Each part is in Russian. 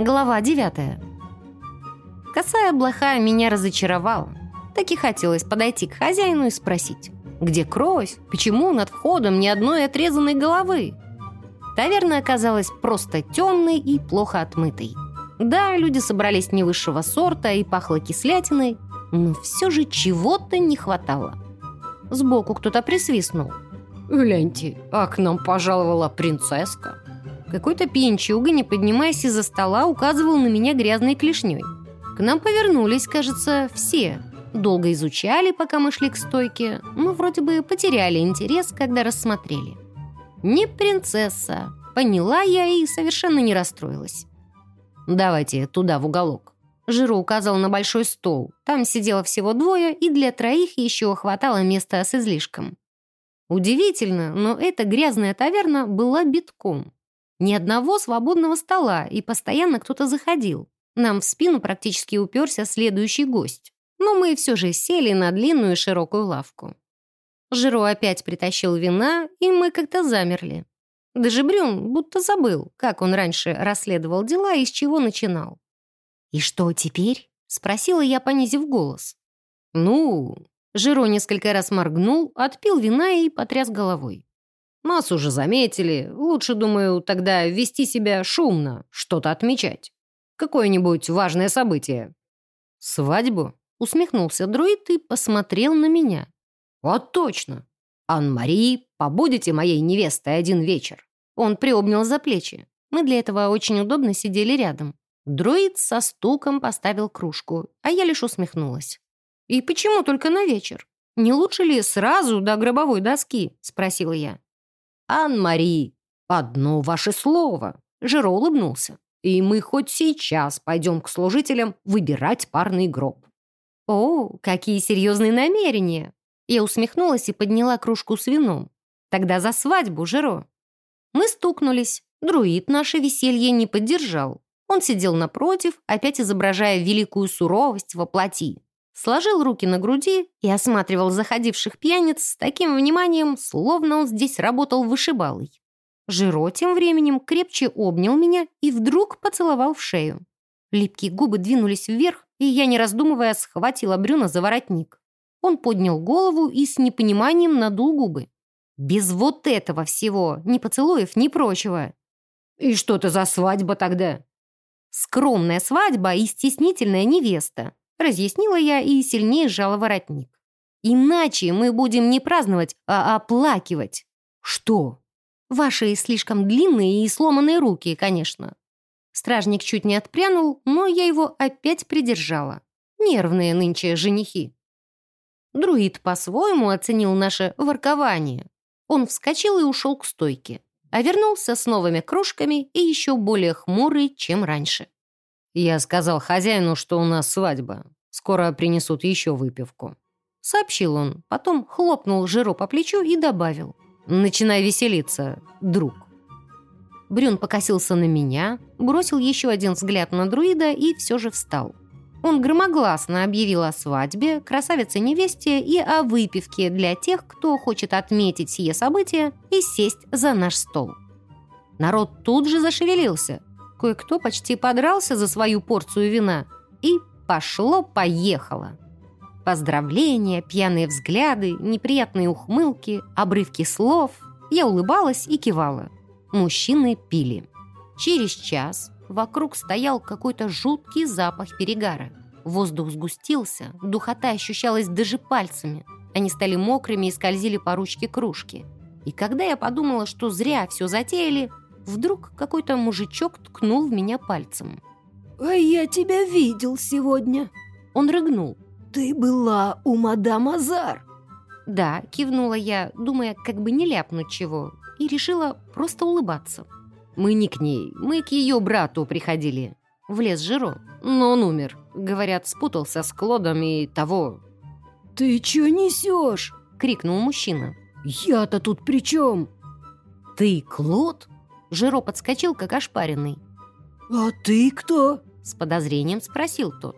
Глава 9. Косая блоха меня разочаровала. Так и хотелось подойти к хозяину и спросить, где кровь, почему над входом ни одной отрезанной головы? Таверна оказалась просто темной и плохо отмытой. Да, люди собрались не высшего сорта и пахло кислятиной, но все же чего-то не хватало. Сбоку кто-то присвистнул. «Гляньте, а к нам пожаловала принцесска!» Какой-то пьянчуга, не поднимаясь из-за стола, указывал на меня грязной клешней. К нам повернулись, кажется, все. Долго изучали, пока мы шли к стойке, но вроде бы потеряли интерес, когда рассмотрели. Не принцесса. Поняла я и совершенно не расстроилась. «Давайте туда, в уголок». Жиру указал на большой стол. Там сидело всего двое, и для троих еще хватало места с излишком. Удивительно, но эта грязная таверна была битком. Ни одного свободного стола, и постоянно кто-то заходил. Нам в спину практически уперся следующий гость. Но мы все же сели на длинную широкую лавку. Жиро опять притащил вина, и мы как-то замерли. Даже Брюн будто забыл, как он раньше расследовал дела и с чего начинал. «И что теперь?» — спросила я, понизив голос. «Ну...» Жиро несколько раз моргнул, отпил вина и потряс головой. Нас уже заметили. Лучше, думаю, тогда вести себя шумно, что-то отмечать. Какое-нибудь важное событие. Свадьбу? Усмехнулся друид и посмотрел на меня. Вот точно. Ан-Мари, побудете моей невестой один вечер. Он приобнял за плечи. Мы для этого очень удобно сидели рядом. Друид со стуком поставил кружку, а я лишь усмехнулась. «И почему только на вечер? Не лучше ли сразу до гробовой доски?» — спросила я. «Ан-Мари, одно ваше слово!» Жиро улыбнулся. «И мы хоть сейчас пойдем к служителям выбирать парный гроб». «О, какие серьезные намерения!» Я усмехнулась и подняла кружку с вином. «Тогда за свадьбу, Жиро!» Мы стукнулись. Друид наше веселье не поддержал. Он сидел напротив, опять изображая великую суровость во плоти сложил руки на груди и осматривал заходивших пьяниц с таким вниманием, словно он здесь работал вышибалой. Жиро тем временем крепче обнял меня и вдруг поцеловал в шею. Липкие губы двинулись вверх, и я, не раздумывая, схватила Брюна за воротник. Он поднял голову и с непониманием надул губы. Без вот этого всего, ни поцелуев, ни прочего. «И что это за свадьба тогда?» «Скромная свадьба и стеснительная невеста», Разъяснила я и сильнее сжала воротник. «Иначе мы будем не праздновать, а оплакивать». «Что?» «Ваши слишком длинные и сломанные руки, конечно». Стражник чуть не отпрянул, но я его опять придержала. Нервные нынче женихи. Друид по-своему оценил наше воркование. Он вскочил и ушел к стойке, а вернулся с новыми кружками и еще более хмурый, чем раньше. «Я сказал хозяину, что у нас свадьба. Скоро принесут еще выпивку». Сообщил он, потом хлопнул Жиро по плечу и добавил. «Начинай веселиться, друг». Брюн покосился на меня, бросил еще один взгляд на друида и все же встал. Он громогласно объявил о свадьбе, красавице-невесте и о выпивке для тех, кто хочет отметить сие событие и сесть за наш стол. Народ тут же зашевелился. Кое-кто почти подрался за свою порцию вина. И пошло-поехало. Поздравления, пьяные взгляды, неприятные ухмылки, обрывки слов. Я улыбалась и кивала. Мужчины пили. Через час вокруг стоял какой-то жуткий запах перегара. Воздух сгустился, духота ощущалась даже пальцами. Они стали мокрыми и скользили по ручке кружки. И когда я подумала, что зря все затеяли, Вдруг какой-то мужичок ткнул в меня пальцем. «А я тебя видел сегодня!» Он рыгнул. «Ты была у мадам Азар!» «Да», — кивнула я, думая, как бы не ляпнуть чего, и решила просто улыбаться. «Мы не к ней, мы к ее брату приходили». Влез Жиро, но он умер. Говорят, спутался с Клодом и того. «Ты чё несешь?» — крикнул мужчина. «Я-то тут при чем?» «Ты Клод?» Жиро подскочил, как ошпаренный. «А ты кто?» — с подозрением спросил тот.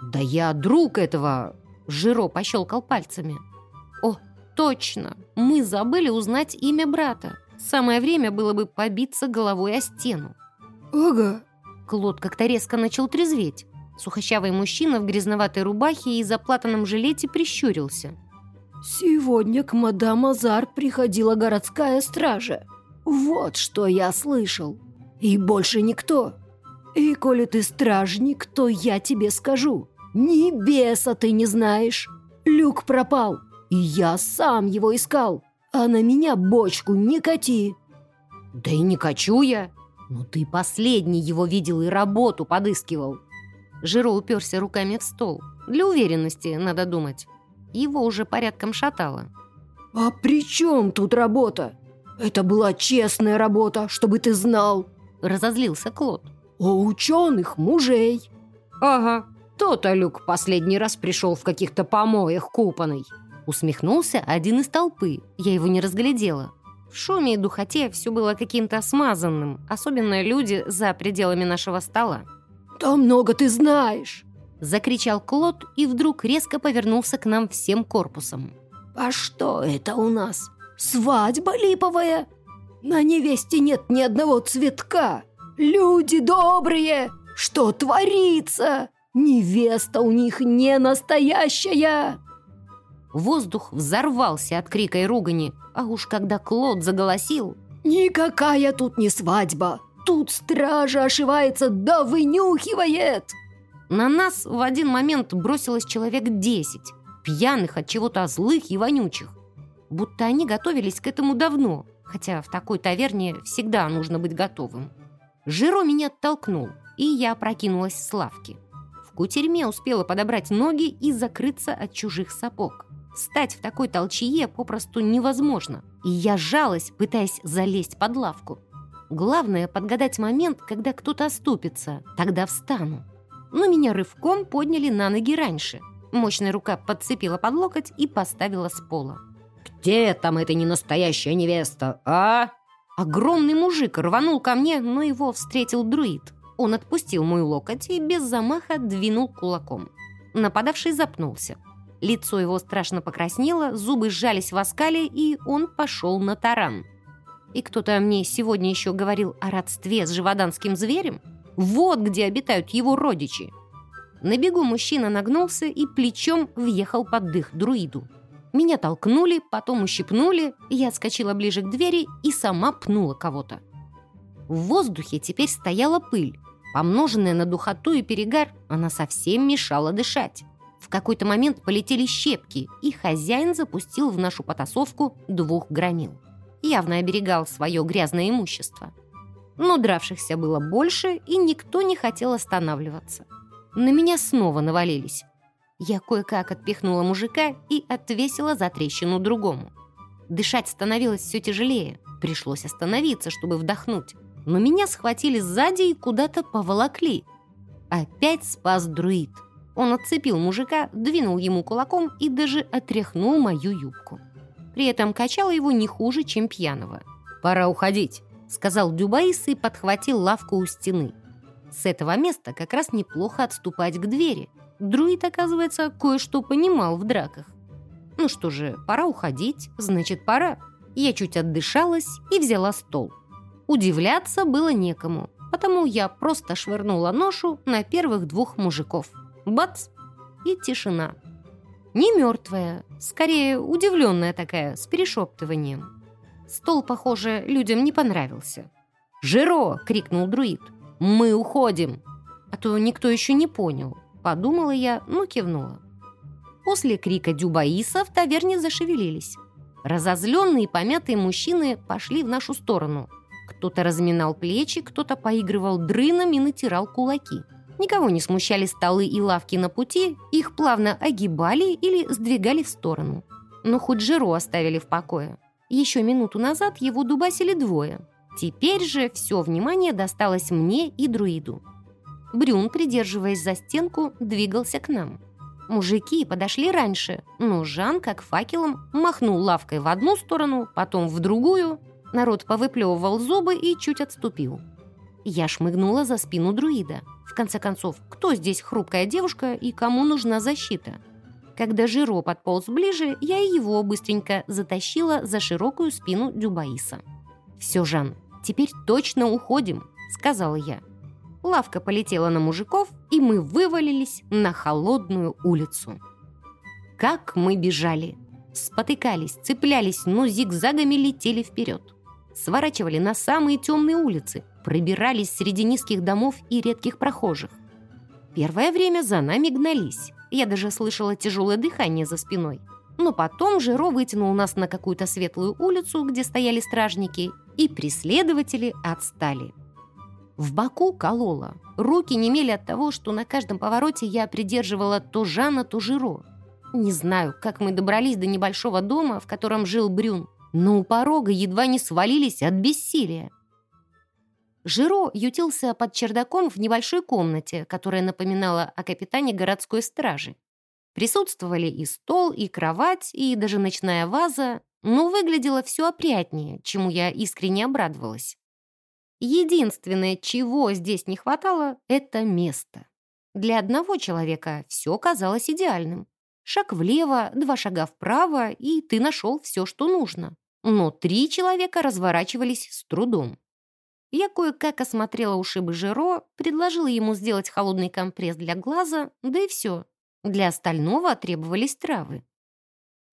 «Да я друг этого...» — Жиро пощелкал пальцами. «О, точно! Мы забыли узнать имя брата. Самое время было бы побиться головой о стену». «Ага. Клод как-то резко начал трезветь. Сухощавый мужчина в грязноватой рубахе и заплатанном жилете прищурился. «Сегодня к мадам Азар приходила городская стража. Вот что я слышал. И больше никто. И коли ты стражник, то я тебе скажу. Ни беса ты не знаешь. Люк пропал, и я сам его искал. А на меня бочку не кати». «Да и не качу я. Но ты последний его видел и работу подыскивал». Жиро уперся руками в стол. Для уверенности, надо думать. Его уже порядком шатало. «А при чем тут работа? Это была честная работа, чтобы ты знал!» Разозлился Клод. «У ученых мужей!» «Ага, то-то Люк последний раз пришел в каких-то помоях купаный!» Усмехнулся один из толпы. Я его не разглядела. В шуме и духоте все было каким-то смазанным, особенно люди за пределами нашего стола. «Да много ты знаешь!» Закричал Клод и вдруг резко повернулся к нам всем корпусом. «А что это у нас? Свадьба липовая? На невесте нет ни одного цветка! Люди добрые! Что творится? Невеста у них не настоящая!» Воздух взорвался от крика и ругани, а уж когда Клод заголосил... «Никакая тут не свадьба! Тут стража ошивается да вынюхивает!» На нас в один момент бросилось человек десять, пьяных от чего-то злых и вонючих. Будто они готовились к этому давно, хотя в такой таверне всегда нужно быть готовым. Жиро меня оттолкнул, и я прокинулась с лавки. В кутерьме успела подобрать ноги и закрыться от чужих сапог. Стать в такой толчье попросту невозможно, и я сжалась, пытаясь залезть под лавку. Главное — подгадать момент, когда кто-то оступится, тогда встану. Но меня рывком подняли на ноги раньше. Мощная рука подцепила под локоть и поставила с пола. «Где там эта ненастоящая невеста, а?» Огромный мужик рванул ко мне, но его встретил друид. Он отпустил мой локоть и без замаха двинул кулаком. Нападавший запнулся. Лицо его страшно покраснело, зубы сжались в оскале, и он пошел на таран. И кто-то мне сегодня еще говорил о родстве с живоданским зверем? Вот где обитают его родичи. На бегу мужчина нагнулся и плечом въехал под дых друиду. Меня толкнули, потом ущипнули, я отскочила ближе к двери и сама пнула кого-то. В воздухе теперь стояла пыль. Помноженная на духоту и перегар, она совсем мешала дышать. В какой-то момент полетели щепки, и хозяин запустил в нашу потасовку двух громил. Явно оберегал свое грязное имущество. Но дравшихся было больше, и никто не хотел останавливаться. На меня снова навалились. Я кое-как отпихнула мужика и отвесила за трещину другому. Дышать становилось все тяжелее. Пришлось остановиться, чтобы вдохнуть. Но меня схватили сзади и куда-то поволокли. Опять спас друид. Он отцепил мужика, двинул ему кулаком и даже отряхнул мою юбку. При этом качал его не хуже, чем пьяного. «Пора уходить», — сказал Дюбаис и подхватил лавку у стены. С этого места как раз неплохо отступать к двери. Друид, оказывается, кое-что понимал в драках. Ну что же, пора уходить, значит, пора. Я чуть отдышалась и взяла стол. Удивляться было некому, потому я просто швырнула ношу на первых двух мужиков. Бац! И тишина. Не мертвая, скорее удивленная такая, с перешептыванием. Стол, похоже, людям не понравился. «Жиро!» — крикнул друид. «Мы уходим!» А то никто еще не понял. Подумала я, но кивнула. После крика Дюбаиса в таверне зашевелились. Разозленные и помятые мужчины пошли в нашу сторону. Кто-то разминал плечи, кто-то поигрывал дрыном и натирал кулаки. Никого не смущали столы и лавки на пути, их плавно огибали или сдвигали в сторону. Но хоть Жиру оставили в покое. Еще минуту назад его дубасили двое. Теперь же все внимание досталось мне и друиду. Брюн, придерживаясь за стенку, двигался к нам. Мужики подошли раньше, но Жан, как факелом, махнул лавкой в одну сторону, потом в другую. Народ повыплевывал зубы и чуть отступил. Я шмыгнула за спину друида. В конце концов, кто здесь хрупкая девушка и кому нужна защита? Когда Жиро подполз ближе, я его быстренько затащила за широкую спину Дюбаиса. «Все, Жан, теперь точно уходим», — сказала я. Лавка полетела на мужиков, и мы вывалились на холодную улицу. Как мы бежали! Спотыкались, цеплялись, но зигзагами летели вперед. Сворачивали на самые темные улицы, пробирались среди низких домов и редких прохожих. Первое время за нами гнались. Я даже слышала тяжелое дыхание за спиной. Но потом Жиро вытянул нас на какую-то светлую улицу, где стояли стражники, и преследователи отстали. В боку колола. Руки немели от того, что на каждом повороте я придерживала то Жана, то Жиро. Не знаю, как мы добрались до небольшого дома, в котором жил Брюн, но у порога едва не свалились от бессилия. Жиро ютился под чердаком в небольшой комнате, которая напоминала о капитане городской стражи. Присутствовали и стол, и кровать, и даже ночная ваза, но выглядело все опрятнее, чему я искренне обрадовалась. Единственное, чего здесь не хватало, это место. Для одного человека все казалось идеальным. Шаг влево, два шага вправо, и ты нашел все, что нужно. Но три человека разворачивались с трудом. Я кое-как осмотрела ушибы Жиро, предложила ему сделать холодный компресс для глаза, да и все. Для остального требовались травы.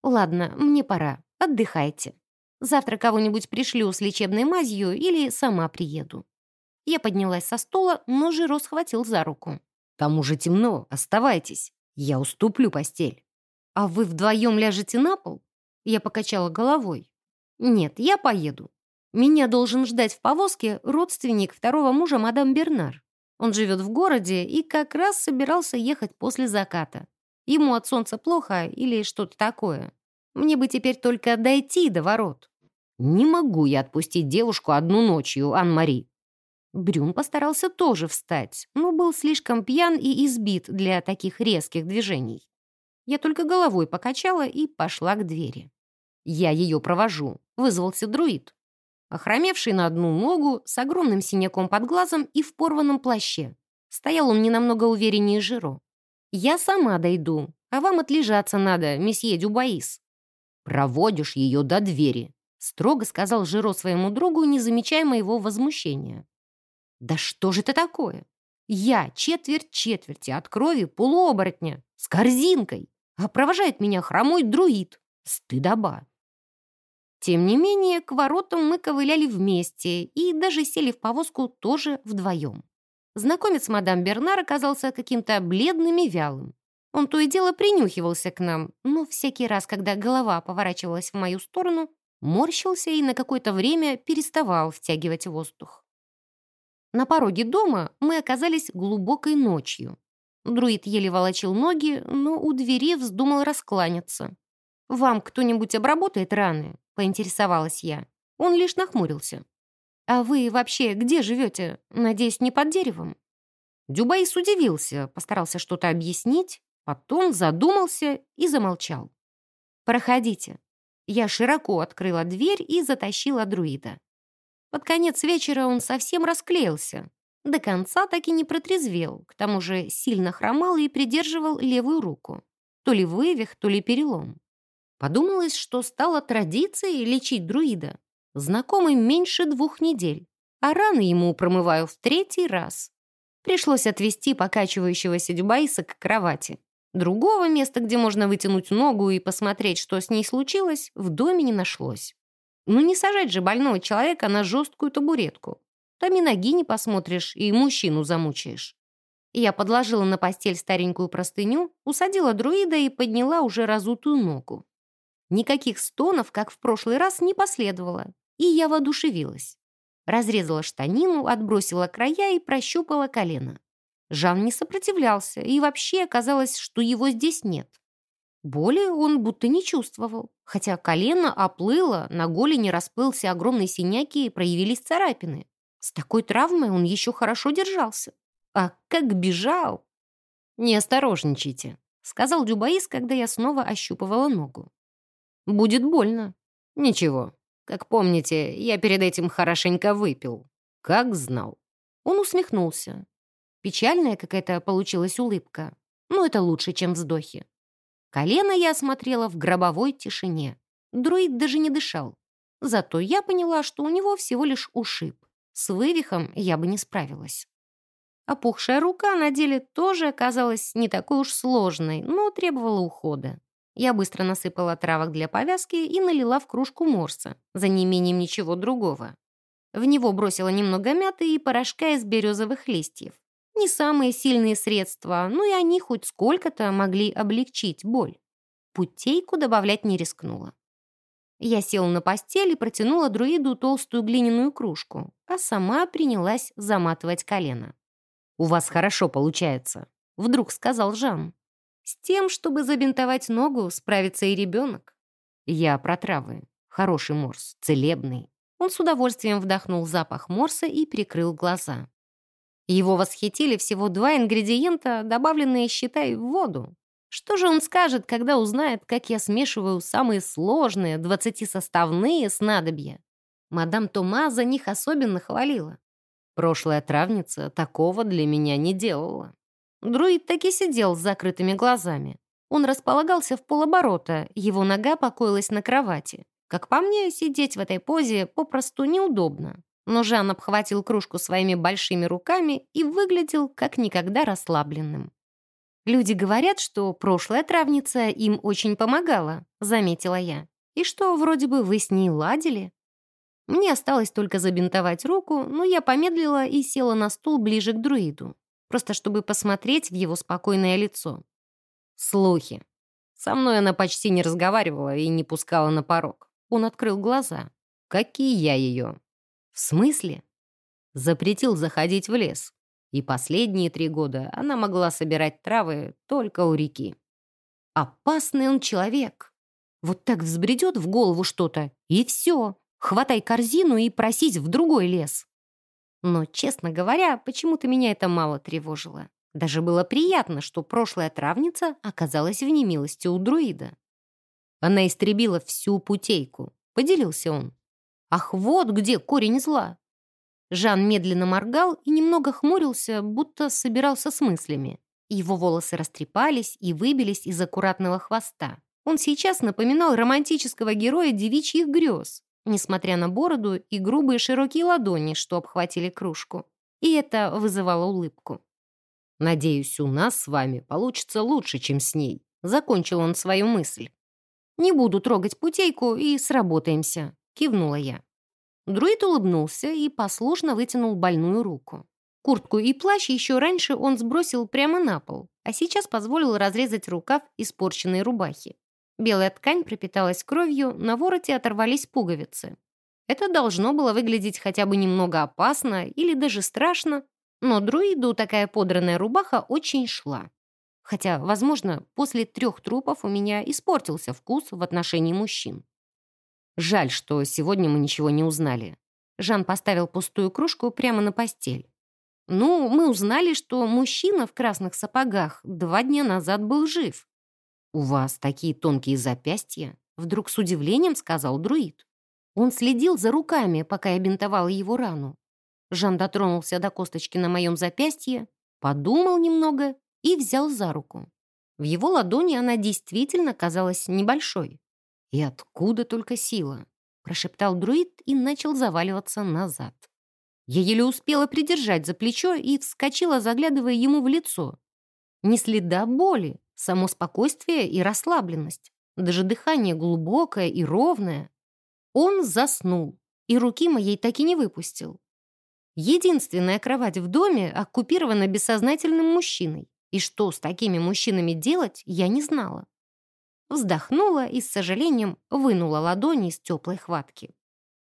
«Ладно, мне пора. Отдыхайте. Завтра кого-нибудь пришлю с лечебной мазью или сама приеду». Я поднялась со стула, но Жиро схватил за руку. «Там уже темно, оставайтесь. Я уступлю постель». «А вы вдвоем ляжете на пол?» Я покачала головой. «Нет, я поеду. Меня должен ждать в повозке родственник второго мужа мадам Бернар. Он живет в городе и как раз собирался ехать после заката. Ему от солнца плохо или что-то такое. Мне бы теперь только дойти до ворот». «Не могу я отпустить девушку одну ночью, Ан-Мари». Брюн постарался тоже встать, но был слишком пьян и избит для таких резких движений. Я только головой покачала и пошла к двери. «Я ее провожу», — вызвался друид. Охромевший на одну ногу, с огромным синяком под глазом и в порванном плаще. Стоял он не намного увереннее Жиро. «Я сама дойду, а вам отлежаться надо, месье Дюбаис». «Проводишь ее до двери», — строго сказал Жиро своему другу, не замечая моего возмущения. «Да что же это такое? Я четверть четверти от крови полуоборотня, с корзинкой, а провожает меня хромой друид. Стыдоба. Тем не менее, к воротам мы ковыляли вместе и даже сели в повозку тоже вдвоем. Знакомец мадам Бернар оказался каким-то бледным и вялым. Он то и дело принюхивался к нам, но всякий раз, когда голова поворачивалась в мою сторону, морщился и на какое-то время переставал втягивать воздух. На пороге дома мы оказались глубокой ночью. Друид еле волочил ноги, но у двери вздумал раскланяться. «Вам кто-нибудь обработает раны?» — поинтересовалась я. Он лишь нахмурился. «А вы вообще где живете? Надеюсь, не под деревом?» Дюбайс удивился, постарался что-то объяснить, потом задумался и замолчал. «Проходите». Я широко открыла дверь и затащила друида. Под конец вечера он совсем расклеился. До конца так и не протрезвел, к тому же сильно хромал и придерживал левую руку. То ли вывих, то ли перелом. Подумалось, что стало традицией лечить друида. Знакомый меньше двух недель, а раны ему промываю в третий раз. Пришлось отвести покачивающегося Дюбайса к кровати. Другого места, где можно вытянуть ногу и посмотреть, что с ней случилось, в доме не нашлось. Ну не сажать же больного человека на жесткую табуретку. Там и ноги не посмотришь, и мужчину замучаешь. Я подложила на постель старенькую простыню, усадила друида и подняла уже разутую ногу. Никаких стонов, как в прошлый раз, не последовало, и я воодушевилась. Разрезала штанину, отбросила края и прощупала колено. Жан не сопротивлялся, и вообще оказалось, что его здесь нет. Боли он будто не чувствовал, хотя колено оплыло, на голени расплылся огромный синяк и проявились царапины. С такой травмой он еще хорошо держался. А как бежал! «Не осторожничайте», — сказал Дюбаис, когда я снова ощупывала ногу. Будет больно. Ничего. Как помните, я перед этим хорошенько выпил. Как знал. Он усмехнулся. Печальная какая-то получилась улыбка. Но это лучше, чем вздохи. Колено я осмотрела в гробовой тишине. Друид даже не дышал. Зато я поняла, что у него всего лишь ушиб. С вывихом я бы не справилась. Опухшая рука на деле тоже оказалась не такой уж сложной, но требовала ухода. Я быстро насыпала травок для повязки и налила в кружку морса, за неимением ничего другого. В него бросила немного мяты и порошка из березовых листьев. Не самые сильные средства, но и они хоть сколько-то могли облегчить боль. Путейку добавлять не рискнула. Я села на постель и протянула друиду толстую глиняную кружку, а сама принялась заматывать колено. «У вас хорошо получается», — вдруг сказал Жан. «С тем, чтобы забинтовать ногу, справится и ребенок». «Я про травы. Хороший морс, целебный». Он с удовольствием вдохнул запах морса и прикрыл глаза. Его восхитили всего два ингредиента, добавленные, считай, в воду. Что же он скажет, когда узнает, как я смешиваю самые сложные, двадцатисоставные снадобья? Мадам Тома за них особенно хвалила. Прошлая травница такого для меня не делала. Друид таки сидел с закрытыми глазами. Он располагался в полоборота, его нога покоилась на кровати. Как по мне, сидеть в этой позе попросту неудобно. Но Жан обхватил кружку своими большими руками и выглядел как никогда расслабленным. «Люди говорят, что прошлая травница им очень помогала», — заметила я. «И что, вроде бы, вы с ней ладили?» Мне осталось только забинтовать руку, но я помедлила и села на стул ближе к друиду, просто чтобы посмотреть в его спокойное лицо. Слухи. Со мной она почти не разговаривала и не пускала на порог. Он открыл глаза. Какие я ее? В смысле? Запретил заходить в лес. И последние три года она могла собирать травы только у реки. Опасный он человек. Вот так взбредет в голову что-то, и все хватай корзину и просить в другой лес. Но, честно говоря, почему-то меня это мало тревожило. Даже было приятно, что прошлая травница оказалась в немилости у друида. Она истребила всю путейку, поделился он. Ах, вот где корень зла. Жан медленно моргал и немного хмурился, будто собирался с мыслями. Его волосы растрепались и выбились из аккуратного хвоста. Он сейчас напоминал романтического героя девичьих грез несмотря на бороду и грубые широкие ладони, что обхватили кружку. И это вызывало улыбку. «Надеюсь, у нас с вами получится лучше, чем с ней», — закончил он свою мысль. «Не буду трогать путейку и сработаемся», — кивнула я. Друид улыбнулся и послушно вытянул больную руку. Куртку и плащ еще раньше он сбросил прямо на пол, а сейчас позволил разрезать рукав испорченной рубахи. Белая ткань пропиталась кровью, на вороте оторвались пуговицы. Это должно было выглядеть хотя бы немного опасно или даже страшно, но друиду такая подранная рубаха очень шла. Хотя, возможно, после трех трупов у меня испортился вкус в отношении мужчин. Жаль, что сегодня мы ничего не узнали. Жан поставил пустую кружку прямо на постель. Ну, мы узнали, что мужчина в красных сапогах два дня назад был жив. «У вас такие тонкие запястья?» Вдруг с удивлением сказал друид. Он следил за руками, пока я бинтовала его рану. Жан дотронулся до косточки на моем запястье, подумал немного и взял за руку. В его ладони она действительно казалась небольшой. «И откуда только сила?» прошептал друид и начал заваливаться назад. Я еле успела придержать за плечо и вскочила, заглядывая ему в лицо. Ни следа боли, само спокойствие и расслабленность, даже дыхание глубокое и ровное. Он заснул, и руки моей так и не выпустил. Единственная кровать в доме оккупирована бессознательным мужчиной, и что с такими мужчинами делать, я не знала. Вздохнула и с сожалением вынула ладони из теплой хватки.